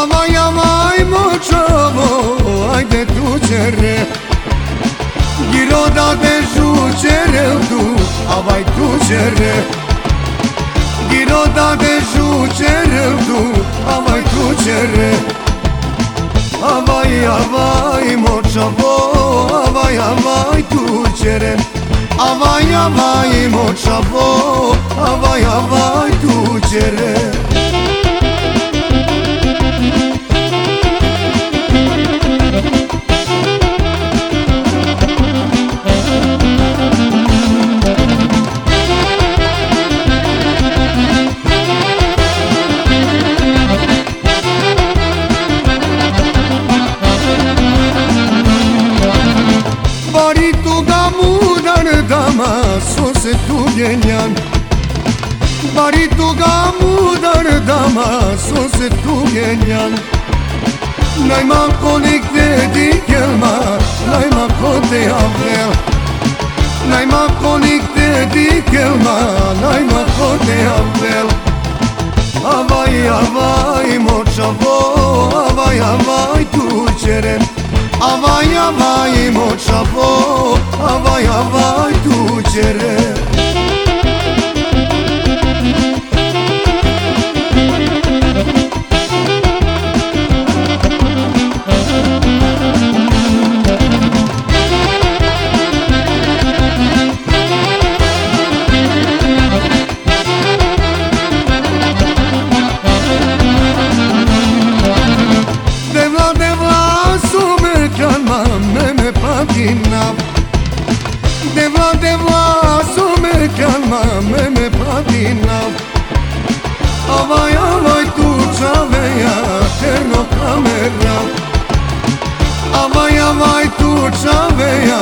Amai, amai, močovo, ajde tu čere Giro da dežu čere tu, avaj tu čere Giro da dežu čere tu, avaj tu čere Avaj, avaj, močovo, avaj, avaj tu čere Avaj, avaj, močovo, avaj, avaj sos tugenyan Barituga mudar dama sos tugenyan Najma kolik dedi Najma kote avel Najma kolik dedi Najma kote avel Avaj, avaj, močavo Avaj, avaj, tuđerem Avaj, avaj, močavo me me patina. Devla, devla, su me kalma, me me patina. Avaj, avaj, tu čaveja, terno kamera. Avaj, avaj, tu čaveja,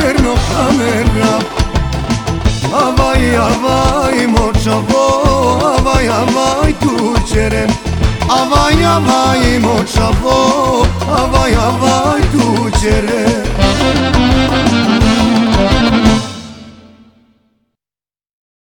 terno kamera. Avaj, avaj, močavo, avaj, avaj, tuđerem Avaj, avaj, močavo, avaj, avaj, tuđere